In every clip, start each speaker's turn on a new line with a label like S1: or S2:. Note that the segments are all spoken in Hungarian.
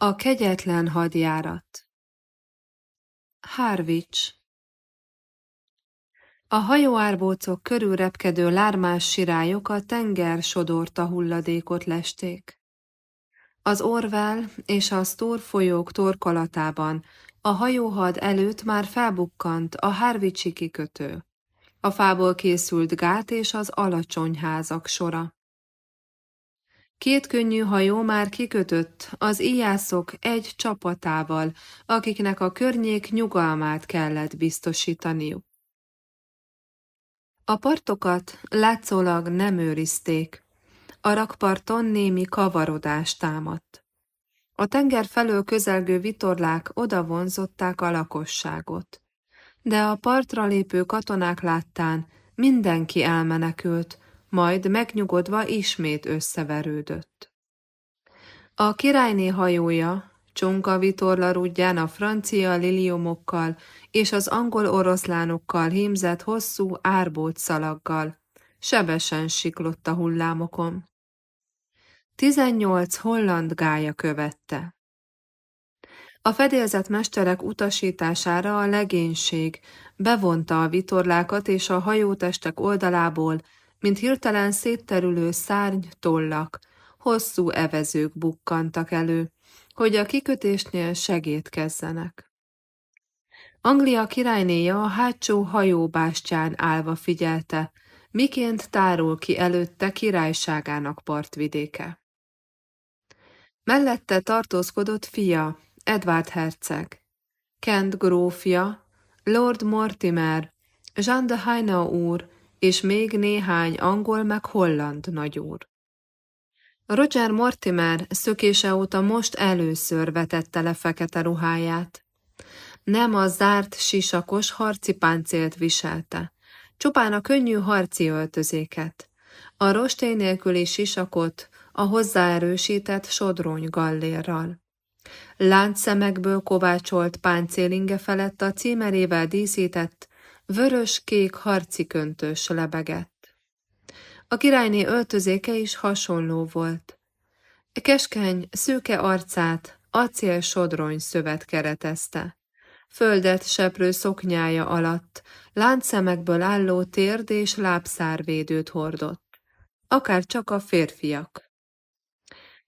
S1: A kegyetlen hadjárat Harwich A hajóárbócok körül repkedő lármás sirályok a tenger sodorta hulladékot lesték. Az Orwell és a Stor folyók torkolatában a hajóhad előtt már felbukkant a Harwichi kikötő, a fából készült gát és az alacsony házak sora. Két könnyű hajó már kikötött az íjászok egy csapatával, akiknek a környék nyugalmát kellett biztosítaniuk. A partokat látszólag nem őrizték. A rakparton némi kavarodás támadt. A tenger felől közelgő vitorlák oda vonzották a lakosságot. De a partra lépő katonák láttán mindenki elmenekült, majd megnyugodva ismét összeverődött. A királyné hajója, Csonka vitorlarudján a francia liliomokkal és az angol oroszlánokkal hímzett hosszú árbót szalaggal, sebesen siklott a hullámokon. Tizennyolc holland gája követte. A fedélzett mesterek utasítására a legénység bevonta a vitorlákat és a hajótestek oldalából mint hirtelen szétterülő szárny tollak, hosszú evezők bukkantak elő, hogy a kikötésnél segítkezzenek. Anglia királynéja a hátsó hajóbástyán állva figyelte, miként tárul ki előtte királyságának partvidéke. Mellette tartózkodott fia, Edward herceg, Kent grófja, Lord Mortimer, Jean de Hainaut úr és még néhány angol meg holland nagyúr. Roger Mortimer szökése óta most először vetette le fekete ruháját. Nem a zárt sisakos harci páncélt viselte, csupán a könnyű harci öltözéket, a rostély nélküli sisakot a hozzáerősített sodrony gallérral. Láncszemekből kovácsolt páncélinge felett a címerével díszített vörös-kék harci köntös lebegett. A királyné öltözéke is hasonló volt. Keskeny, szőke arcát acél sodrony szövet keretezte. Földet seprő szoknyája alatt láncszemekből álló térd és lábszárvédőt hordott. Akár csak a férfiak.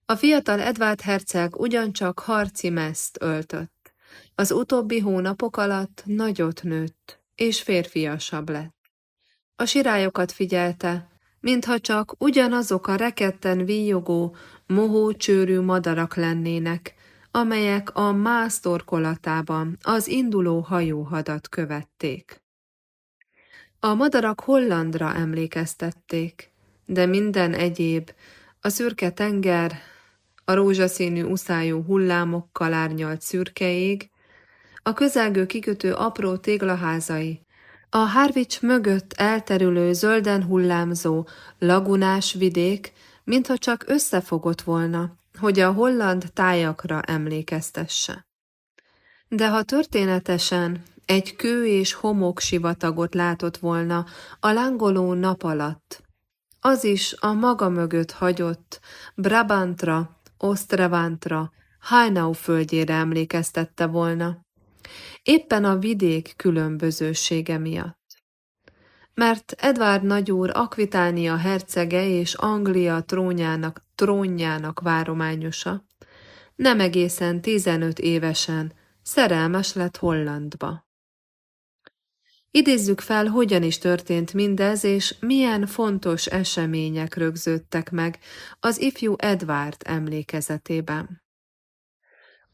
S1: A fiatal Edvard herceg ugyancsak harci meszt öltött. Az utóbbi hónapok alatt nagyot nőtt és férfiasabb lett. A sirályokat figyelte, mintha csak ugyanazok a reketten víjogó, mohócsőrű madarak lennének, amelyek a mász torkolatában az induló hajóhadat követték. A madarak Hollandra emlékeztették, de minden egyéb, a szürke tenger, a rózsaszínű uszájú hullámokkal árnyalt szürke ég, a közelgő kikötő apró téglaházai, a Harwich mögött elterülő zölden hullámzó, lagunás vidék, mintha csak összefogott volna, hogy a holland tájakra emlékeztesse. De ha történetesen egy kő és homok sivatagot látott volna a lángoló nap alatt, az is a maga mögött hagyott Brabantra, Osztravantra, Hainau földjére emlékeztette volna, éppen a vidék különbözősége miatt. Mert Edvard nagyúr Akvitánia hercege és Anglia trónjának, trónjának várományosa, nem egészen 15 évesen szerelmes lett Hollandba. Idézzük fel, hogyan is történt mindez, és milyen fontos események rögződtek meg az ifjú Edvard emlékezetében.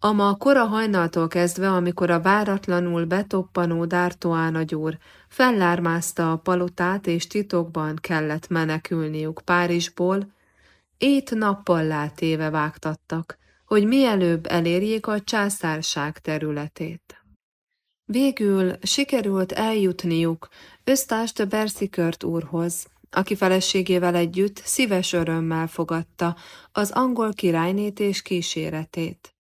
S1: A ma kora hajnaltól kezdve, amikor a váratlanul betoppanó Dártoá nagyúr fellármázta a palotát és titokban kellett menekülniük Párizsból, ét nappal látéve vágtattak, hogy mielőbb elérjék a császárság területét. Végül sikerült eljutniuk Ösztást Berszikört úrhoz, aki feleségével együtt szíves örömmel fogadta az angol királynét és kíséretét.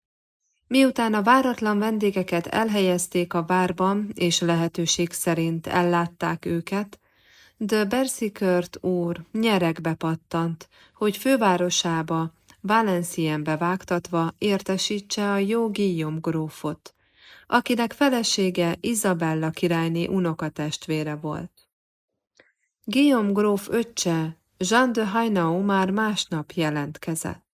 S1: Miután a váratlan vendégeket elhelyezték a várban, és lehetőség szerint ellátták őket, de Bersikört úr nyerekbe pattant, hogy fővárosába, Valencienbe vágtatva értesítse a jó Guillaume grófot, akinek felesége Izabella királyné unokatestvére volt. Guillaume gróf öccse, Jean de Hainau már másnap jelentkezett.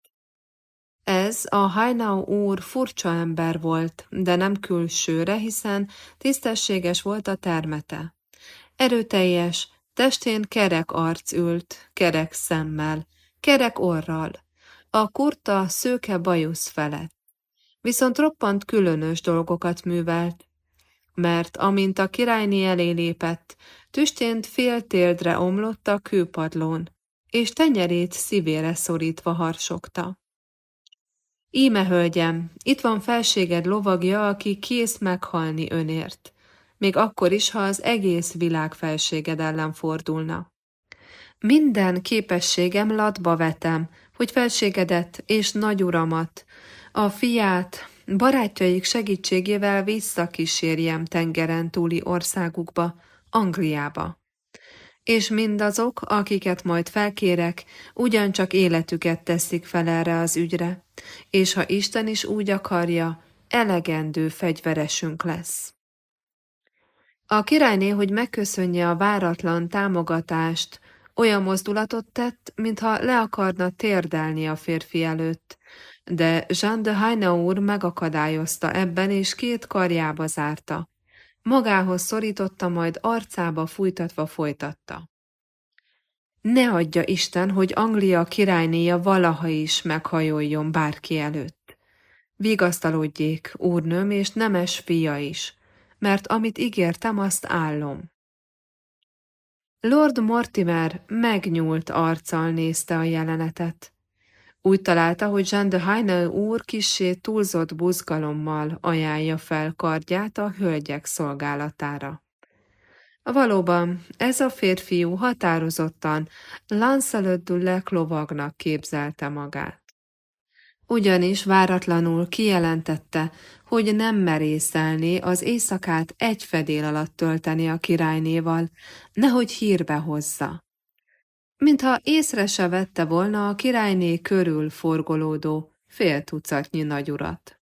S1: Ez a Hainau úr furcsa ember volt, de nem külsőre, hiszen tisztességes volt a termete. Erőteljes, testén kerek arc ült, kerek szemmel, kerek orral, a kurta szőke bajusz felett. Viszont roppant különös dolgokat művelt, mert amint a királyné elé lépett, tüstént fél térdre omlott a kőpadlón, és tenyerét szívére szorítva harsogta. Íme, hölgyem, itt van felséged lovagja, aki kész meghalni önért, még akkor is, ha az egész világ felséged ellen fordulna. Minden képességem latba vetem, hogy felségedet és nagyuramat, a fiát, barátjaik segítségével visszakísérjem tengeren túli országukba, Angliába. És mindazok, akiket majd felkérek, ugyancsak életüket teszik fel erre az ügyre, és ha Isten is úgy akarja, elegendő fegyveresünk lesz. A királyné, hogy megköszönje a váratlan támogatást, olyan mozdulatot tett, mintha le akarna térdelni a férfi előtt, de Jean de Haine úr megakadályozta ebben, és két karjába zárta. Magához szorította, majd arcába fújtatva folytatta. Ne adja Isten, hogy Anglia királynéja valaha is meghajoljon bárki előtt. Vigasztalodjék, úrnőm és nemes fia is, mert amit ígértem, azt állom. Lord Mortimer megnyúlt arccal nézte a jelenetet. Úgy találta, hogy Jean de Heine úr kissé túlzott buzgalommal ajánlja fel kardját a hölgyek szolgálatára. Valóban, ez a férfiú határozottan Lancelot du lovagnak képzelte magát. Ugyanis váratlanul kijelentette, hogy nem merészelné az éjszakát egy fedél alatt tölteni a királynéval, nehogy hírbe hozza. Mintha észre se vette volna a királyné körül forgolódó fél tucatnyi nagyurat.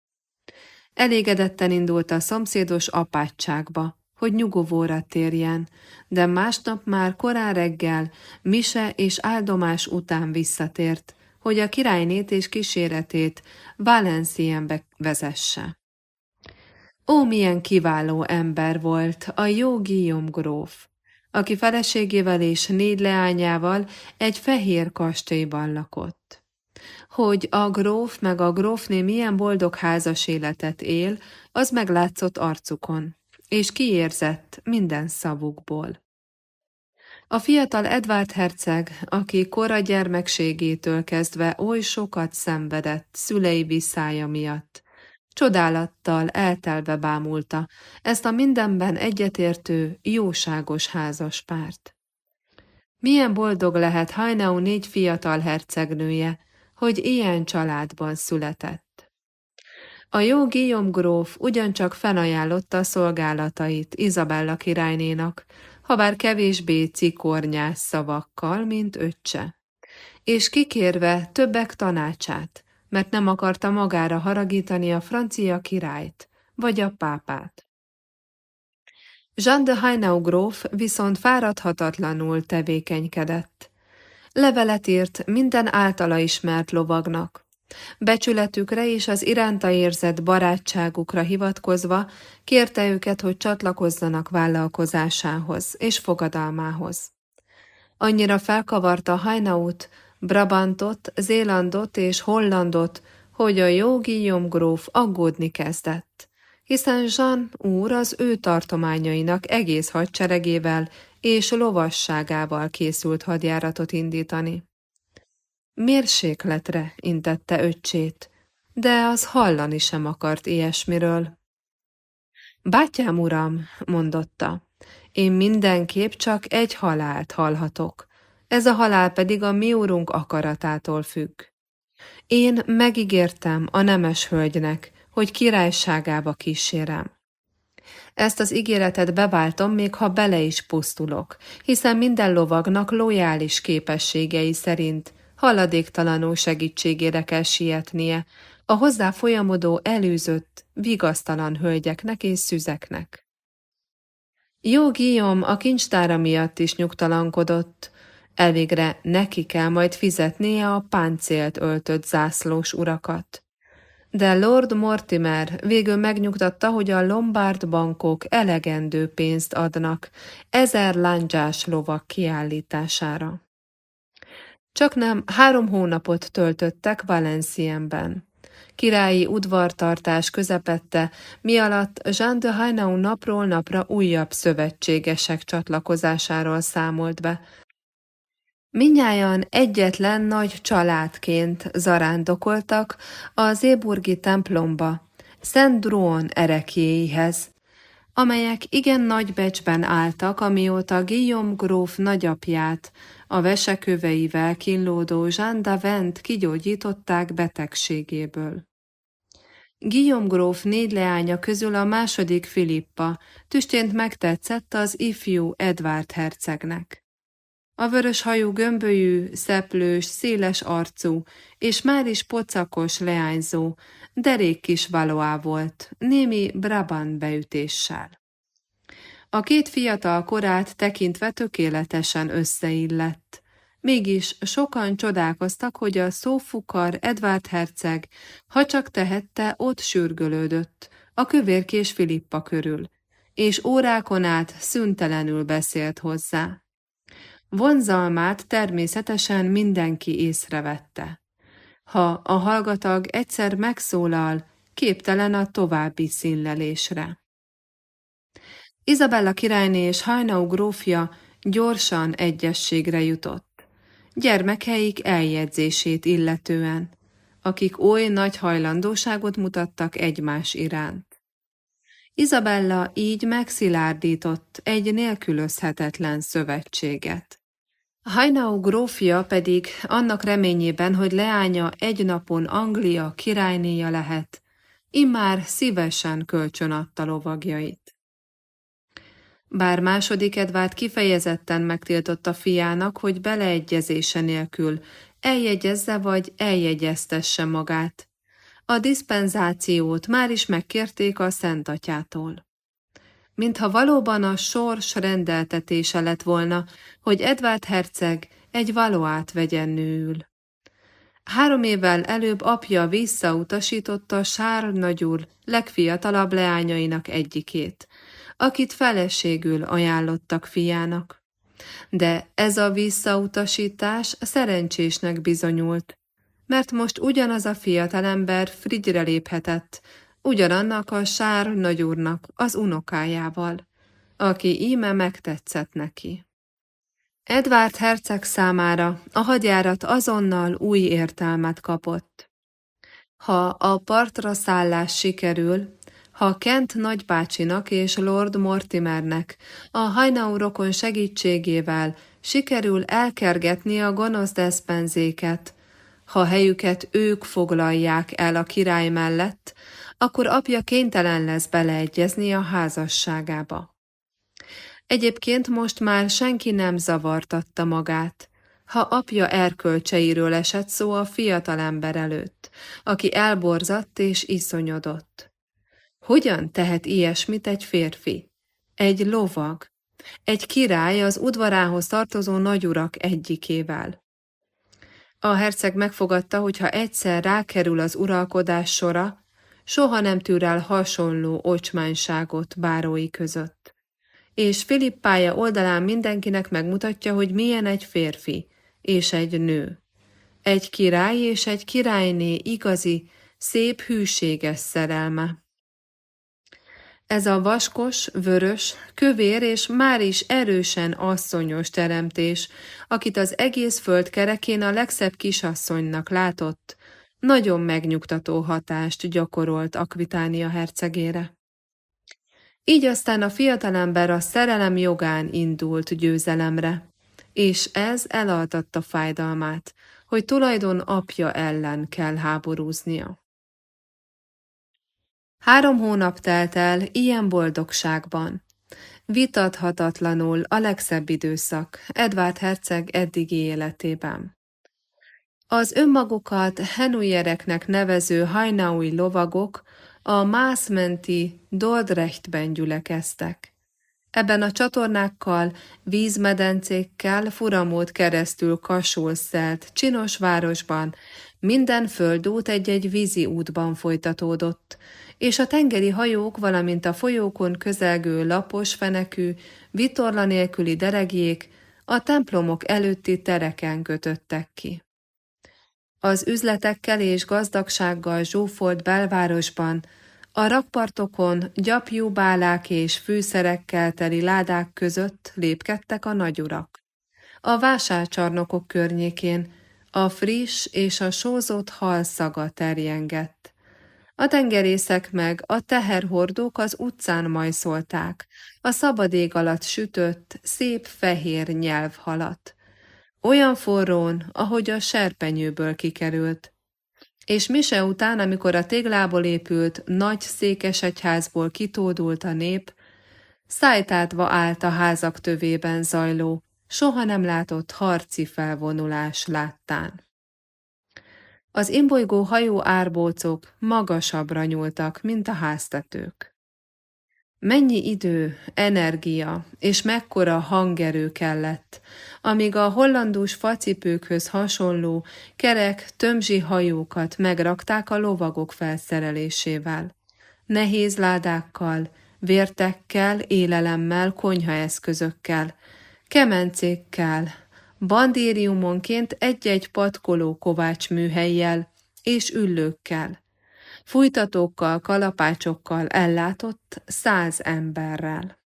S1: Elégedetten indult a szomszédos apátságba, hogy nyugovóra térjen, de másnap már korán reggel, mise és áldomás után visszatért, hogy a királynét és kíséretét Valencienbe vezesse. Ó, milyen kiváló ember volt a jó gróf, aki feleségével és négy leányával egy fehér kastélyban lakott. Hogy a gróf meg a grófné milyen boldog házas életet él, az meglátszott arcukon, és kiérzett minden szavukból. A fiatal Edvard herceg, aki kora gyermekségétől kezdve oly sokat szenvedett szülei visszája miatt, csodálattal eltelve bámulta ezt a mindenben egyetértő, jóságos házas párt. Milyen boldog lehet Hajnau négy fiatal hercegnője, hogy ilyen családban született. A jó Guillaume gróf ugyancsak felajánlotta a szolgálatait Izabella királynénak, habár kevésbé cikornyás szavakkal, mint öccse, és kikérve többek tanácsát, mert nem akarta magára haragítani a francia királyt, vagy a pápát. Jean de Hainau gróf viszont fáradhatatlanul tevékenykedett. Levelet írt minden általa ismert lovagnak, Becsületükre és az iránta érzett barátságukra hivatkozva kérte őket, hogy csatlakozzanak vállalkozásához és fogadalmához. Annyira felkavarta Hainaut, Brabantot, Zélandot és Hollandot, hogy a jó Guillaume gróf aggódni kezdett, hiszen Jean úr az ő tartományainak egész hadseregével és lovasságával készült hadjáratot indítani. Mérsékletre intette öccsét, de az hallani sem akart ilyesmiről. Bátyám uram, mondotta, én mindenképp csak egy halált hallhatok, ez a halál pedig a mi úrunk akaratától függ. Én megígértem a nemes hölgynek, hogy királyságába kísérem. Ezt az ígéretet beváltom, még ha bele is pusztulok, hiszen minden lovagnak lojális képességei szerint haladéktalanul segítségére kell sietnie, a hozzá folyamodó előzött, vigasztalan hölgyeknek és szüzeknek. Jó Guillaume a kincstára miatt is nyugtalankodott, elvégre neki kell majd fizetnie a páncélt öltött zászlós urakat. De Lord Mortimer végül megnyugtatta, hogy a Lombard bankok elegendő pénzt adnak ezer lándzsás lovak kiállítására. Csak nem három hónapot töltöttek Valencienben. Királyi udvartartás közepette, mi alatt Jean de Hainau napról napra újabb szövetségesek csatlakozásáról számolt be, Minnyáján egyetlen nagy családként zarándokoltak az éburgi templomba, Szent Dróon erekjéihez, amelyek igen nagy becsben álltak, amióta Guillaume gróf nagyapját a veseköveivel kínlódó Jean Davent kigyógyították betegségéből. Guillaume gróf négy leánya közül a második Filippa tüstént megtetszett az ifjú Edward hercegnek. A vörös hajú gömbölyű, szeplős, széles arcú, és már is pocakos leányzó, derék kis valóá volt, némi Brabant beütéssel. A két fiatal korát tekintve tökéletesen összeillett. Mégis sokan csodálkoztak, hogy a szófukar Edvard herceg, ha csak tehette, ott sürgölődött, a kövérkés Filippa körül, és órákon át szüntelenül beszélt hozzá. Vonzalmát természetesen mindenki észrevette. Ha a hallgatag egyszer megszólal, képtelen a további színlelésre. Izabella királyné és Hajnau grófja gyorsan egyességre jutott. Gyermekeik eljegyzését illetően, akik oly nagy hajlandóságot mutattak egymás iránt. Izabella így megszilárdított egy nélkülözhetetlen szövetséget. Hainau grófja pedig annak reményében, hogy leánya egy napon Anglia királynéja lehet, immár szívesen kölcsönadta lovagjait. Bár második Edvárd kifejezetten megtiltotta fiának, hogy beleegyezése nélkül eljegyezze vagy eljegyeztesse magát. A diszpenzációt már is megkérték a Szentatyától mintha valóban a sors rendeltetése lett volna, hogy Edvard herceg egy valóát vegyen nőül. Három évvel előbb apja visszautasította Sár nagyúr legfiatalabb leányainak egyikét, akit feleségül ajánlottak fiának. De ez a visszautasítás szerencsésnek bizonyult, mert most ugyanaz a fiatalember Frigyre léphetett, ugyanannak a sár nagyúrnak, az unokájával, aki íme megtetszett neki. Edvard herceg számára a hadjárat azonnal új értelmet kapott. Ha a partra szállás sikerül, ha Kent nagybácsinak és Lord Mortimernek a hajnau rokon segítségével sikerül elkergetni a gonosz deszpenzéket, ha helyüket ők foglalják el a király mellett, akkor apja kénytelen lesz beleegyezni a házasságába. Egyébként most már senki nem zavartatta magát, ha apja erkölcseiről esett szó a fiatalember előtt, aki elborzadt és iszonyodott. Hogyan tehet ilyesmit egy férfi? Egy lovag, egy király az udvarához tartozó nagyurak egyikével. A herceg megfogadta, hogy ha egyszer rákerül az uralkodás sora, soha nem tűr el hasonló ocsmányságot bárói között. És Filippája oldalán mindenkinek megmutatja, hogy milyen egy férfi és egy nő. Egy király és egy királyné igazi, szép hűséges szerelme. Ez a vaskos, vörös, kövér és már is erősen asszonyos teremtés, akit az egész föld kerekén a legszebb kisasszonynak látott, nagyon megnyugtató hatást gyakorolt Akvitánia hercegére. Így aztán a fiatalember a szerelem jogán indult győzelemre, és ez elaltatta fájdalmát, hogy tulajdon apja ellen kell háborúznia. Három hónap telt el ilyen boldogságban. Vitathatatlanul a legszebb időszak Edvard herceg eddigi életében. Az önmagukat henújereknek nevező hajnaui lovagok a mászmenti Dordrechtben gyülekeztek. Ebben a csatornákkal, vízmedencékkel furamód keresztül kasul szelt csinos városban, minden földút egy-egy vízi útban folytatódott, és a tengeri hajók, valamint a folyókon közelgő lapos fenekű, vitorla nélküli deregjék a templomok előtti tereken kötöttek ki. Az üzletekkel és gazdagsággal zsúfolt belvárosban, a rakpartokon gyapjú bálák és fűszerekkel teli ládák között lépkedtek a nagyurak. A vásárcsarnokok környékén a friss és a sózott hal szaga terjengett. A tengerészek meg a teherhordók az utcán majszolták, a szabad ég alatt sütött, szép fehér nyelvhalat. Olyan forrón, ahogy a serpenyőből kikerült. És mise után, amikor a téglából épült nagy székesegyházból kitódult a nép, szájtátva állt a házak tövében zajló, soha nem látott harci felvonulás láttán. Az imbolygó hajó árbócok magasabbra nyúltak, mint a háztetők. Mennyi idő, energia és mekkora hangerő kellett, amíg a hollandus facipőkhöz hasonló kerek tömzsi hajókat megrakták a lovagok felszerelésével. Nehéz ládákkal, vértekkel, élelemmel, konyhaeszközökkel, kemencékkel, bandériumonként egy-egy patkoló kovács műhelyjel és üllőkkel, fújtatókkal, kalapácsokkal ellátott száz emberrel.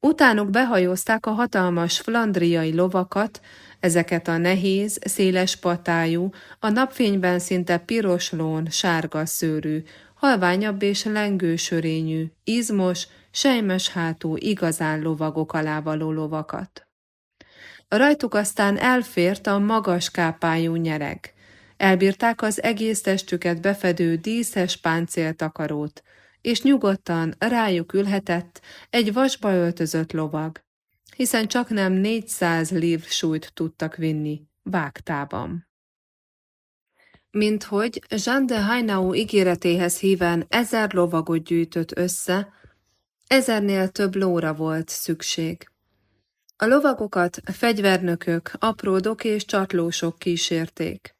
S1: Utánuk behajózták a hatalmas flandriai lovakat, ezeket a nehéz, széles patájú, a napfényben szinte piroslón, sárga szőrű, halványabb és lengősörényű, izmos, sejmes hátú, igazán lovagok alá való lovakat. Rajtuk aztán elfért a magas kápájú nyereg. Elbírták az egész testüket befedő díszes páncéltakarót, és nyugodtan rájuk ülhetett egy vasba öltözött lovag, hiszen csak nem 400 lív súlyt tudtak vinni vágtában. Mint hogy Jean de Hainau ígéretéhez híven ezer lovagot gyűjtött össze, ezernél több lóra volt szükség. A lovagokat fegyvernökök, apródok és csatlósok kísérték.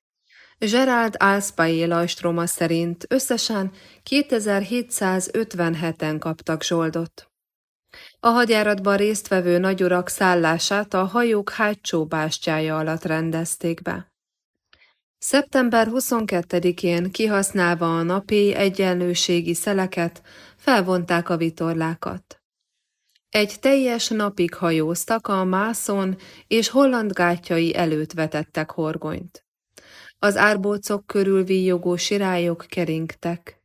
S1: Gerald Alspai lajstroma szerint összesen 2757-en kaptak zsoldot. A hadjáratban résztvevő nagyurak szállását a hajók hátsó bástyája alatt rendezték be. Szeptember 22-én kihasználva a napi egyenlőségi szeleket, felvonták a vitorlákat. Egy teljes napig hajóztak a mászon és holland gátjai előtt vetettek horgonyt. Az árbócok körül víjogó sirályok keringtek.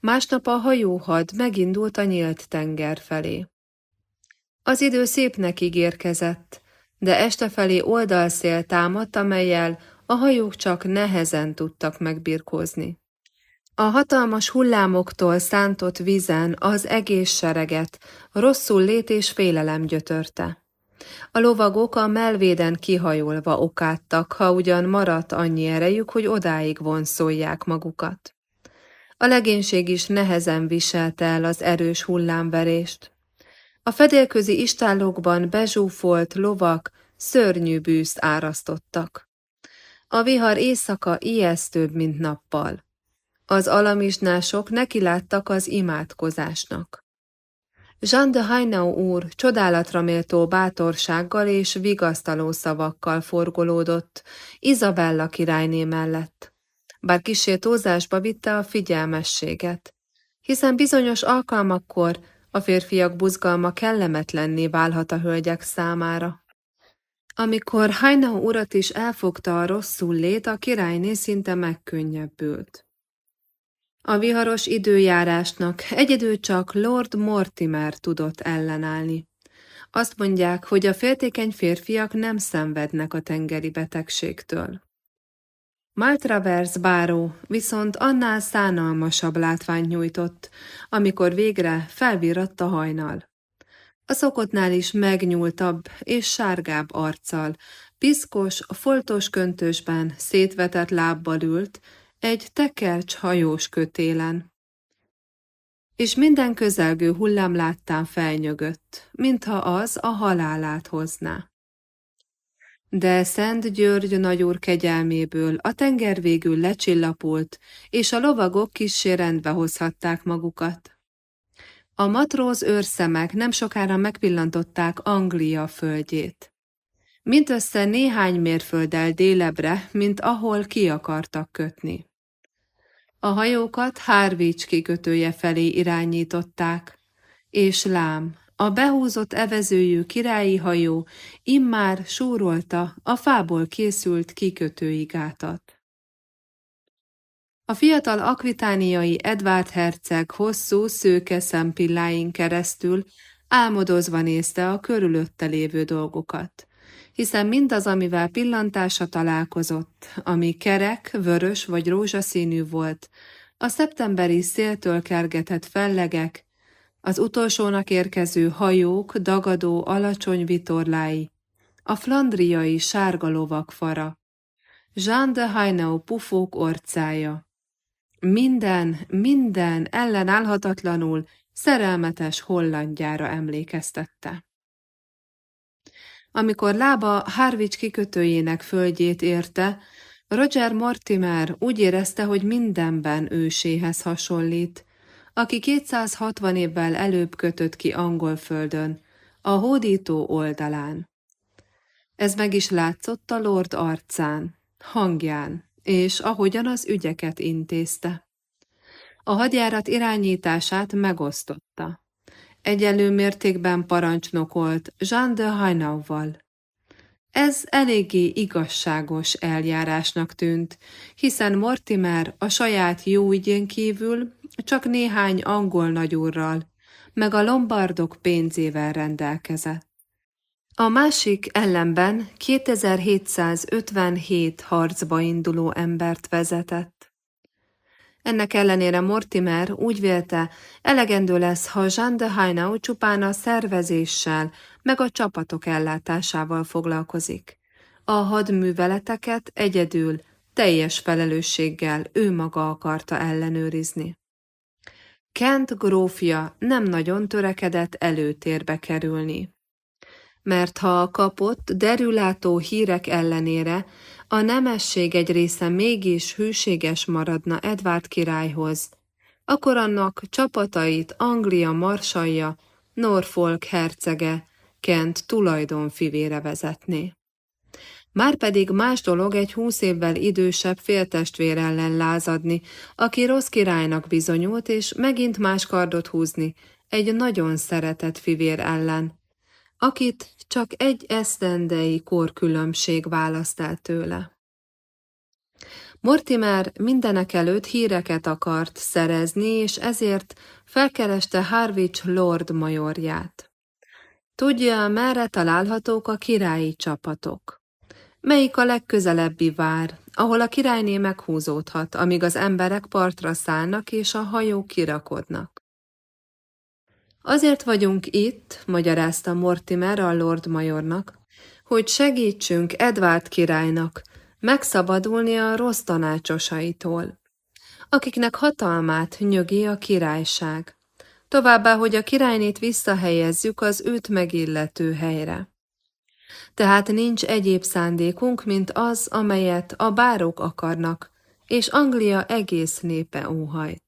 S1: Másnap a hajóhad megindult a nyílt tenger felé. Az idő szépnek ígérkezett, de este felé oldalszél támadt, amelyel a hajók csak nehezen tudtak megbirkózni. A hatalmas hullámoktól szántott vízen az egész sereget rosszul lét és félelem gyötörte. A lovagok a melvéden kihajolva okáttak, ha ugyan maradt annyi erejük, hogy odáig vonszolják magukat. A legénység is nehezen viselte el az erős hullámverést. A fedélközi istállókban bezsúfolt lovak szörnyű bűzt árasztottak. A vihar éjszaka ijesztőbb, mint nappal. Az alamisnások nekiláttak az imádkozásnak. Jean de Hainau úr csodálatra méltó bátorsággal és vigasztaló szavakkal forgolódott Izabella királyné mellett, bár kisé tózásba vitte a figyelmességet, hiszen bizonyos alkalmakkor a férfiak buzgalma kellemetlenné válhat a hölgyek számára. Amikor Hainau urat is elfogta a rosszul lét, a királyné szinte megkönnyebbült. A viharos időjárásnak egyedül csak Lord Mortimer tudott ellenállni. Azt mondják, hogy a féltékeny férfiak nem szenvednek a tengeri betegségtől. Maltravers báró viszont annál szánalmasabb látványt nyújtott, amikor végre felvirratt a hajnal. A szokottnál is megnyúltabb és sárgább arccal, Piszkos, foltos köntösben szétvetett lábbal ült, egy tekercs hajós kötélen. És minden közelgő hullám láttán felnyögött, mintha az a halálát hozná. De Szent György nagyúr kegyelméből a tenger végül lecsillapult, és a lovagok kissé rendbe hozhatták magukat. A matróz őrszemek nem sokára megpillantották Anglia földjét. Mindössze néhány mérfölddel délebre, mint ahol ki akartak kötni. A hajókat Hárvícs kikötője felé irányították, és lám, a behúzott evezőjű királyi hajó immár súrolta a fából készült kikötői gátat. A fiatal akvitániai Edvard herceg hosszú, szőke szempilláin keresztül álmodozva nézte a körülötte lévő dolgokat, hiszen mindaz, amivel pillantása találkozott, ami kerek, vörös vagy rózsaszínű volt, a szeptemberi széltől kergetett fellegek, az utolsónak érkező hajók dagadó alacsony vitorlái, a flandriai sárga lovak fara, Jean de Hainau pufók orcája, minden, minden ellenállhatatlanul szerelmetes hollandjára emlékeztette. Amikor lába Harwich kikötőjének földjét érte, Roger Mortimer úgy érezte, hogy mindenben őséhez hasonlít, aki 260 évvel előbb kötött ki angol földön, a hódító oldalán. Ez meg is látszott a lord arcán, hangján, és ahogyan az ügyeket intézte. A hadjárat irányítását megosztotta. Egyelő mértékben parancsnokolt Jean de Hainauval. Ez eléggé igazságos eljárásnak tűnt, hiszen Mortimer a saját jó ügyén kívül csak néhány angol nagyúrral, meg a lombardok pénzével rendelkezett. A másik ellenben 2757 harcba induló embert vezetett. Ennek ellenére Mortimer úgy vélte, elegendő lesz, ha Jean de Hainau csupán a szervezéssel, meg a csapatok ellátásával foglalkozik. A hadműveleteket egyedül, teljes felelősséggel ő maga akarta ellenőrizni. Kent grófja nem nagyon törekedett előtérbe kerülni mert ha kapott, derülátó hírek ellenére a nemesség egy része mégis hűséges maradna Edvárd királyhoz, akkor annak csapatait Anglia marsalja, Norfolk hercege, Kent tulajdonfivére vezetné. Márpedig más dolog egy húsz évvel idősebb féltestvér ellen lázadni, aki rossz királynak bizonyult, és megint más kardot húzni, egy nagyon szeretett fivér ellen, akit csak egy esztendei korkülönbség választ el tőle. Mortimer mindenek előtt híreket akart szerezni, és ezért felkereste Harwich Lord majorját. Tudja, merre találhatók a királyi csapatok. Melyik a legközelebbi vár, ahol a királyné meghúzódhat, amíg az emberek partra szállnak és a hajók kirakodnak. Azért vagyunk itt, magyarázta Mortimer a Lord Majornak, hogy segítsünk Edward királynak megszabadulni a rossz tanácsosaitól, akiknek hatalmát nyögi a királyság. Továbbá, hogy a királynét visszahelyezzük az őt megillető helyre. Tehát nincs egyéb szándékunk, mint az, amelyet a bárok akarnak, és Anglia egész népe óhajt.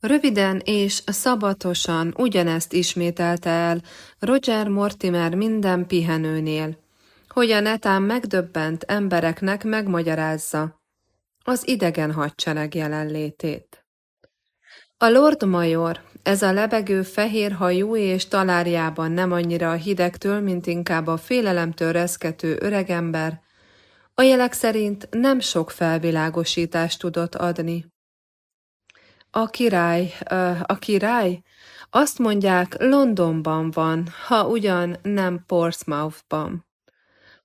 S1: Röviden és szabatosan ugyanezt ismételte el Roger Mortimer minden pihenőnél, hogy a netán megdöbbent embereknek megmagyarázza az idegen hadsereg jelenlétét. A Lord Major, ez a lebegő fehér hajú és talárjában nem annyira a hidegtől, mint inkább a félelemtől reszkető öregember, a jelek szerint nem sok felvilágosítást tudott adni. A király, a király? Azt mondják, Londonban van, ha ugyan nem Portsmouthban.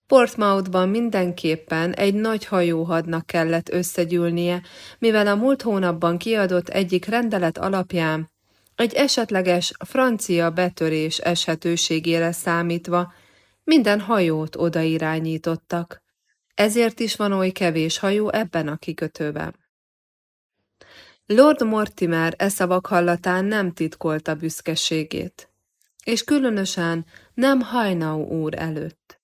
S1: Portsmouthban mindenképpen egy nagy hajóhadnak kellett összegyűlnie, mivel a múlt hónapban kiadott egyik rendelet alapján egy esetleges francia betörés eshetőségére számítva Minden hajót oda irányítottak, ezért is van oly kevés hajó ebben a kikötőben. Lord Mortimer e szavak hallatán nem titkolta büszkeségét, és különösen nem Hajnau úr előtt.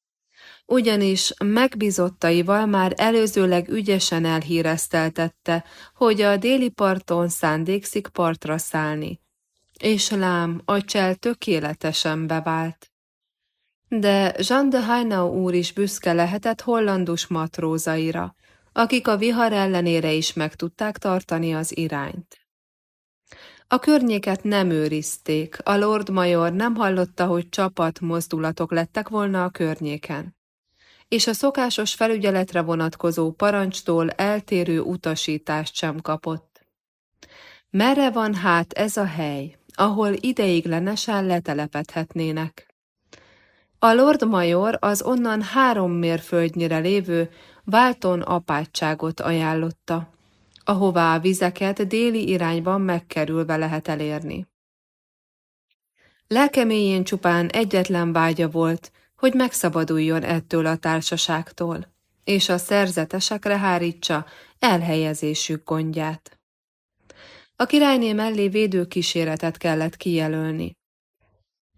S1: Ugyanis megbízottaival már előzőleg ügyesen elhírezteltette, hogy a déli parton szándékszik partra szállni, és lám, a csel tökéletesen bevált. De Jean de Hainau úr is büszke lehetett hollandus matrózaira, akik a vihar ellenére is meg tudták tartani az irányt. A környéket nem őrizték, a Lord Major nem hallotta, hogy csapat mozdulatok lettek volna a környéken, és a szokásos felügyeletre vonatkozó parancstól eltérő utasítást sem kapott. Merre van hát ez a hely, ahol ideiglenesen letelepedhetnének? A Lord Major az onnan három mérföldnyire lévő Válton apátságot ajánlotta, ahová a vizeket déli irányban megkerülve lehet elérni. Lelkeméjén csupán egyetlen vágya volt, hogy megszabaduljon ettől a társaságtól, és a szerzetesekre hárítsa elhelyezésük gondját. A királyné mellé védőkíséretet kellett kijelölni.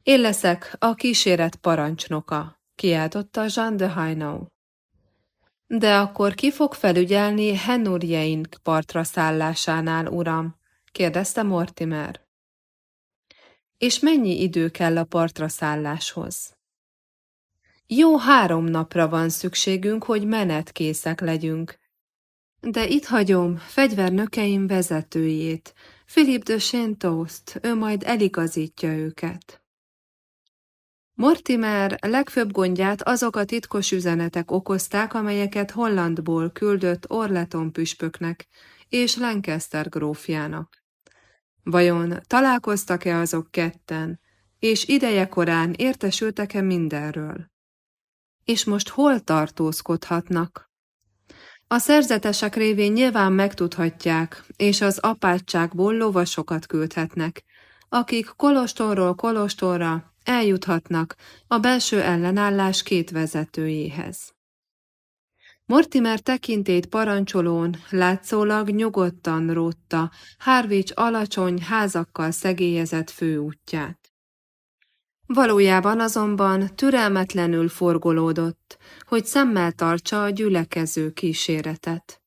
S1: Én leszek a kíséret parancsnoka, kiáltotta Jean de Hainau. De akkor ki fog felügyelni Henurjein partra szállásánál, uram? kérdezte Mortimer. És mennyi idő kell a partra szálláshoz? Jó három napra van szükségünk, hogy menetkészek legyünk. De itt hagyom fegyvernökeim vezetőjét, Philip de Chentost, ő majd eligazítja őket. Mortimer legfőbb gondját azok a titkos üzenetek okozták, amelyeket Hollandból küldött Orleton püspöknek és Lancaster grófjának. Vajon találkoztak-e azok ketten, és ideje korán értesültek-e mindenről? És most hol tartózkodhatnak? A szerzetesek révén nyilván megtudhatják, és az apátságból lovasokat küldhetnek, akik kolostorról kolostorra eljuthatnak a belső ellenállás két vezetőjéhez. Mortimer tekintét parancsolón látszólag nyugodtan rótta Harwich alacsony házakkal szegélyezett főútját. Valójában azonban türelmetlenül forgolódott, hogy szemmel tartsa a gyülekező kíséretet.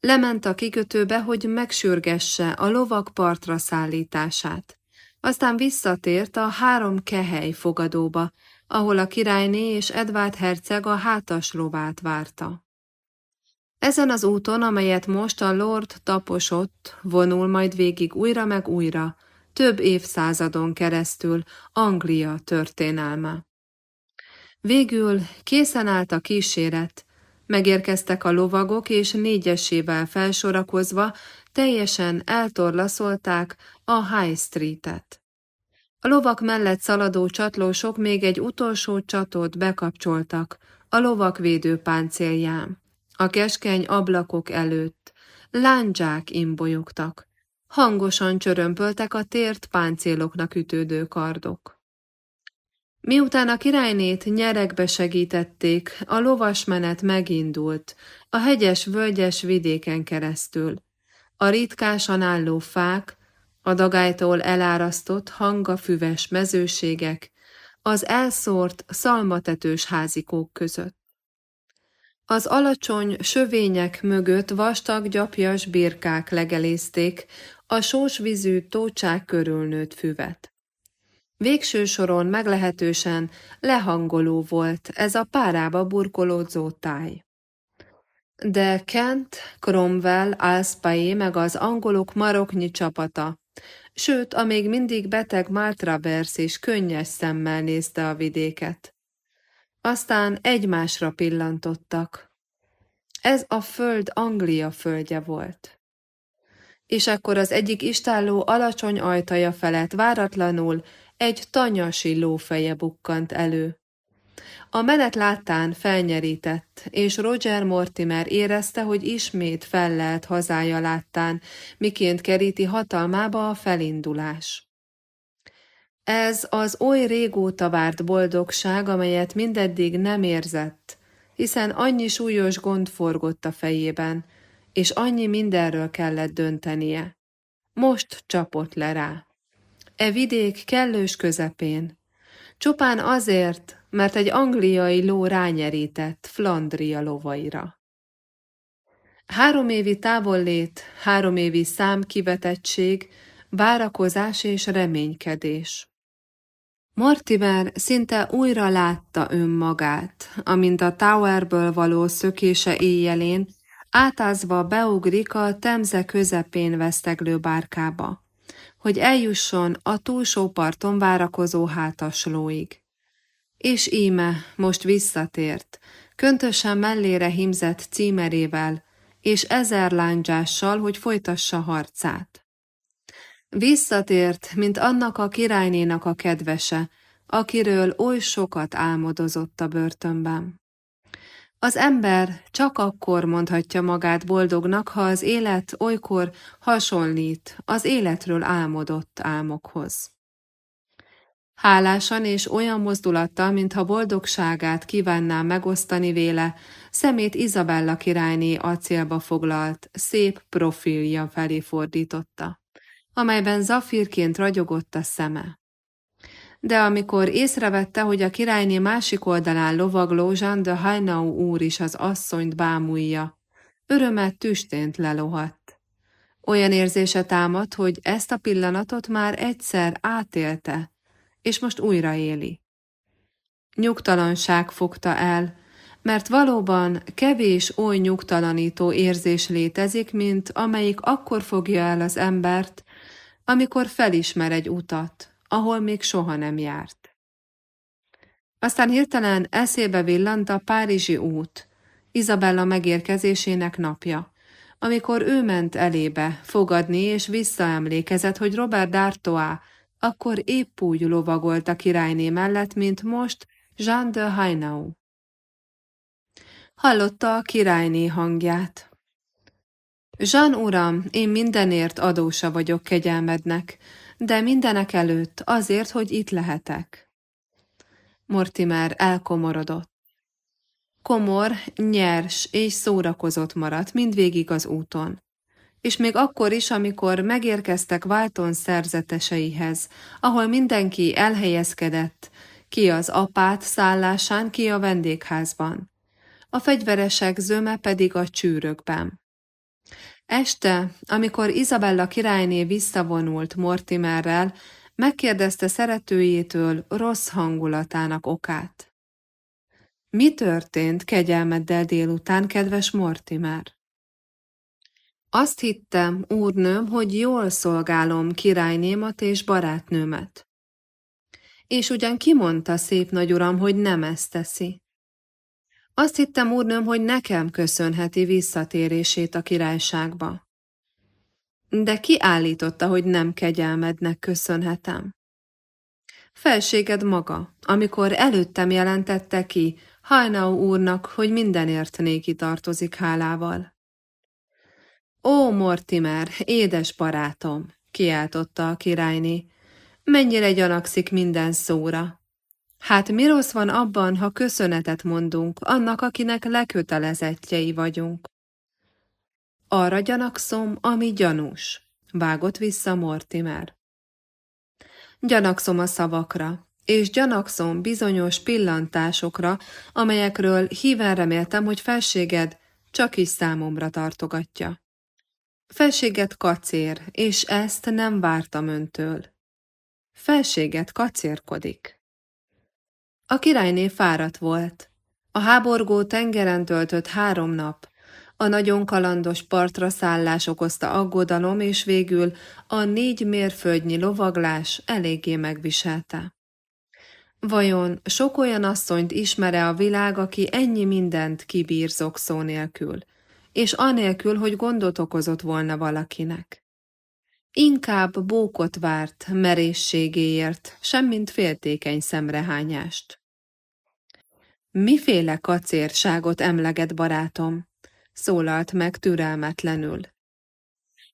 S1: Lement a kikötőbe, hogy megsürgesse a lovak partra szállítását. Aztán visszatért a három kehely fogadóba, ahol a királyné és Edvard herceg a hátas lovát várta. Ezen az úton, amelyet most a Lord taposott, vonul majd végig újra meg újra, több évszázadon keresztül Anglia történelme. Végül készen állt a kíséret, megérkeztek a lovagok, és négyesével felsorakozva teljesen eltorlaszolták a High Street-et. A lovak mellett szaladó csatlósok még egy utolsó csatot bekapcsoltak a lovak védőpáncélján. A keskeny ablakok előtt lándzsák imbolyogtak, hangosan csörömpöltek a tért páncéloknak ütődő kardok. Miután a királynét nyerekbe segítették, a lovas menet megindult, a hegyes völgyes vidéken keresztül. A ritkásan álló fák, a dagálytól elárasztott hangafüves mezőségek, az elszórt szalmatetős házikók között. Az alacsony sövények mögött vastag gyapjas birkák legelézték a sósvízű tócsák körülnőtt füvet. Végső soron meglehetősen lehangoló volt ez a párába burkolódzó táj. De Kent, Cromwell, Alspay meg az angolok maroknyi csapata sőt, a még mindig beteg Maltravers is könnyes szemmel nézte a vidéket. Aztán egymásra pillantottak. Ez a föld Anglia földje volt. És akkor az egyik istálló alacsony ajtaja felett váratlanul egy tanyasi lófeje bukkant elő. A menet láttán felnyerített, és Roger Mortimer érezte, hogy ismét fellelt hazája láttán, miként keríti hatalmába a felindulás. Ez az oly régóta várt boldogság, amelyet mindeddig nem érzett, hiszen annyi súlyos gond forgott a fejében, és annyi mindenről kellett döntenie. Most csapott le rá. E vidék kellős közepén. Csupán azért, mert egy angliai ló rányerített Flandria lovaira. Három évi távollét, három évi számkivetettség, várakozás és reménykedés. Mortimer szinte újra látta önmagát, amint a Towerből való szökése éjjelén átázva beugrik a Temze közepén veszteglő bárkába, hogy eljusson a túlsó parton várakozó hátaslóig. És íme most visszatért, köntösen mellére himzett címerével, és ezer lándzsással, hogy folytassa harcát. Visszatért, mint annak a királynénak a kedvese, akiről oly sokat álmodozott a börtönben. Az ember csak akkor mondhatja magát boldognak, ha az élet olykor hasonlít az életről álmodott álmokhoz. Hálásan és olyan mozdulattal, mintha boldogságát kívánná megosztani véle, szemét Izabella királyné acélba foglalt, szép profilja felé fordította, amelyben zafírként ragyogott a szeme de amikor észrevette, hogy a királyné másik oldalán lovagló Jean de Hainau úr is az asszonyt bámulja, örömet tüstént lelohadt. Olyan érzése támadt, hogy ezt a pillanatot már egyszer átélte, és most újra éli. Nyugtalanság fogta el, mert valóban kevés oly nyugtalanító érzés létezik, mint amelyik akkor fogja el az embert, amikor felismer egy utat, ahol még soha nem járt. Aztán hirtelen eszébe villant a Párizsi út, Izabella megérkezésének napja, amikor ő ment elébe fogadni és visszaemlékezett, hogy Robert d'Artois akkor épp úgy lovagolt a királyné mellett, mint most Jean de Hainau. Hallotta a királyné hangját. Jean uram, én mindenért adósa vagyok kegyelmednek, de mindenek előtt azért, hogy itt lehetek. Mortimer elkomorodott. Komor, nyers és szórakozott maradt mindvégig az úton. És még akkor is, amikor megérkeztek Válton szerzeteseihez, ahol mindenki elhelyezkedett, ki az apát szállásán, ki a vendégházban. A fegyveresek zöme pedig a csűrökben. Este, amikor Izabella királyné visszavonult Mortimerrel, megkérdezte szeretőjétől rossz hangulatának okát. Mi történt kegyelmeddel délután, kedves Mortimer? Azt hittem, úrnőm, hogy jól szolgálom királynémat és barátnőmet. És ugyan kimondta szép nagyuram, hogy nem ezt teszi. Azt hittem, úrnőm, hogy nekem köszönheti visszatérését a királyságba. De ki állította, hogy nem kegyelmednek köszönhetem? Felséged maga, amikor előttem jelentette ki Hajnau úrnak, hogy mindenért néki tartozik hálával. Ó, Mortimer, édes barátom, kiáltotta a királyné, mennyire gyanakszik minden szóra. Hát mi rossz van abban, ha köszönetet mondunk annak, akinek lekötelezettjei vagyunk? Arra gyanakszom, ami gyanús, vágott vissza Mortimer. Gyanakszom a szavakra, és gyanakszom bizonyos pillantásokra, amelyekről híven reméltem, hogy felséged csak is számomra tartogatja. Felséget kacér, és ezt nem vártam öntől. Felséget kacérkodik. A királyné fáradt volt. A háborgó tengeren töltött három nap. A nagyon kalandos partra szállás okozta aggodalom, és végül a négy mérföldnyi lovaglás eléggé megviselte. Vajon sok olyan asszonyt ismere a világ, aki ennyi mindent kibír szó nélkül, és anélkül, hogy gondot okozott volna valakinek? Inkább bókot várt merészségéért, semmint féltékeny szemrehányást. Miféle kacérságot emleget barátom? szólalt meg türelmetlenül.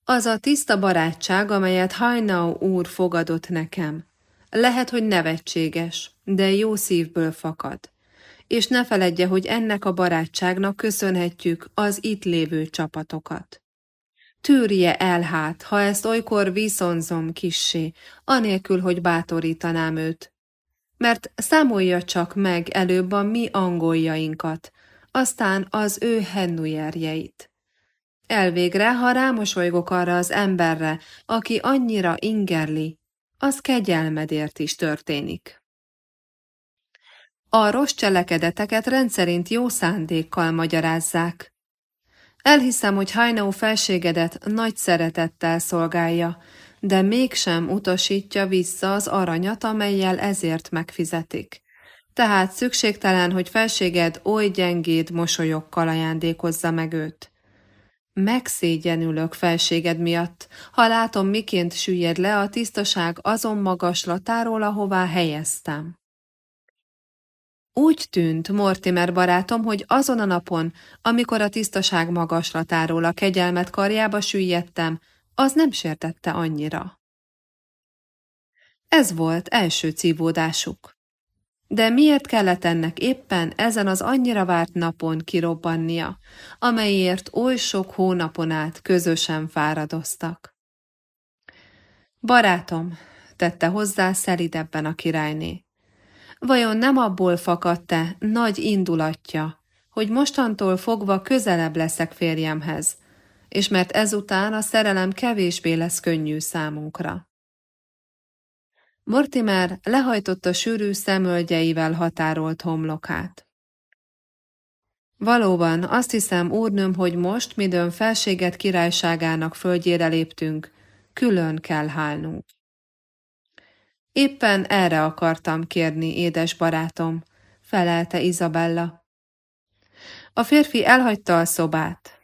S1: Az a tiszta barátság, amelyet Hajnau úr fogadott nekem. Lehet, hogy nevetséges, de jó szívből fakad. És ne feledje, hogy ennek a barátságnak köszönhetjük az itt lévő csapatokat. Tűrje el hát, ha ezt olykor viszonzom kissé, anélkül, hogy bátorítanám őt. Mert számolja csak meg előbb a mi angoljainkat, aztán az ő hennujerjeit. Elvégre, ha rámosolygok arra az emberre, aki annyira ingerli, az kegyelmedért is történik. A rossz cselekedeteket rendszerint jó szándékkal magyarázzák. Elhiszem, hogy Hajnó felségedet nagy szeretettel szolgálja, de mégsem utasítja vissza az aranyat, amelyel ezért megfizetik. Tehát szükségtelen, hogy felséged oly gyengéd mosolyokkal ajándékozza meg őt. Megszégyenülök felséged miatt, ha látom, miként süllyed le a tisztaság azon magaslatáról, ahová helyeztem. Úgy tűnt, Mortimer barátom, hogy azon a napon, amikor a tisztaság magaslatáról a kegyelmet karjába süllyedtem, az nem sértette annyira. Ez volt első cívódásuk. De miért kellett ennek éppen ezen az annyira várt napon kirobbannia, amelyért oly sok hónapon át közösen fáradoztak? Barátom, tette hozzá szelidebben a királyné. Vajon nem abból fakadt-e nagy indulatja, hogy mostantól fogva közelebb leszek férjemhez, és mert ezután a szerelem kevésbé lesz könnyű számunkra. Mortimer lehajtotta sűrű szemölgyeivel határolt homlokát. Valóban, azt hiszem, úrnőm, hogy most, midőn felséget királyságának földjére léptünk, külön kell hálnunk. Éppen erre akartam kérni, édes barátom, felelte Izabella. A férfi elhagyta a szobát.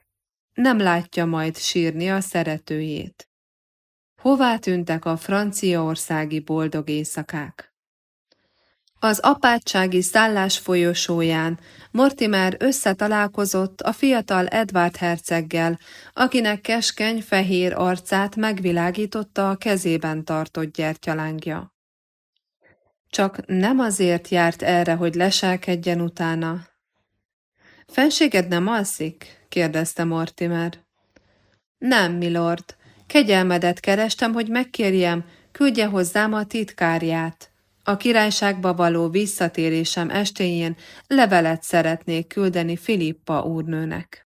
S1: Nem látja majd sírni a szeretőjét. Hová tűntek a franciaországi boldog éjszakák? Az apátsági szállás folyosóján Mortimer összetalálkozott a fiatal Edward herceggel, akinek keskeny fehér arcát megvilágította a kezében tartott gyertyalángja. Csak nem azért járt erre, hogy leselkedjen utána. Fenséged nem alszik? kérdezte Mortimer. Nem, milord, Kegyelmedet kerestem, hogy megkérjem, küldje hozzám a titkárját. A királyságba való visszatérésem estéjén levelet szeretnék küldeni Filippa úrnőnek.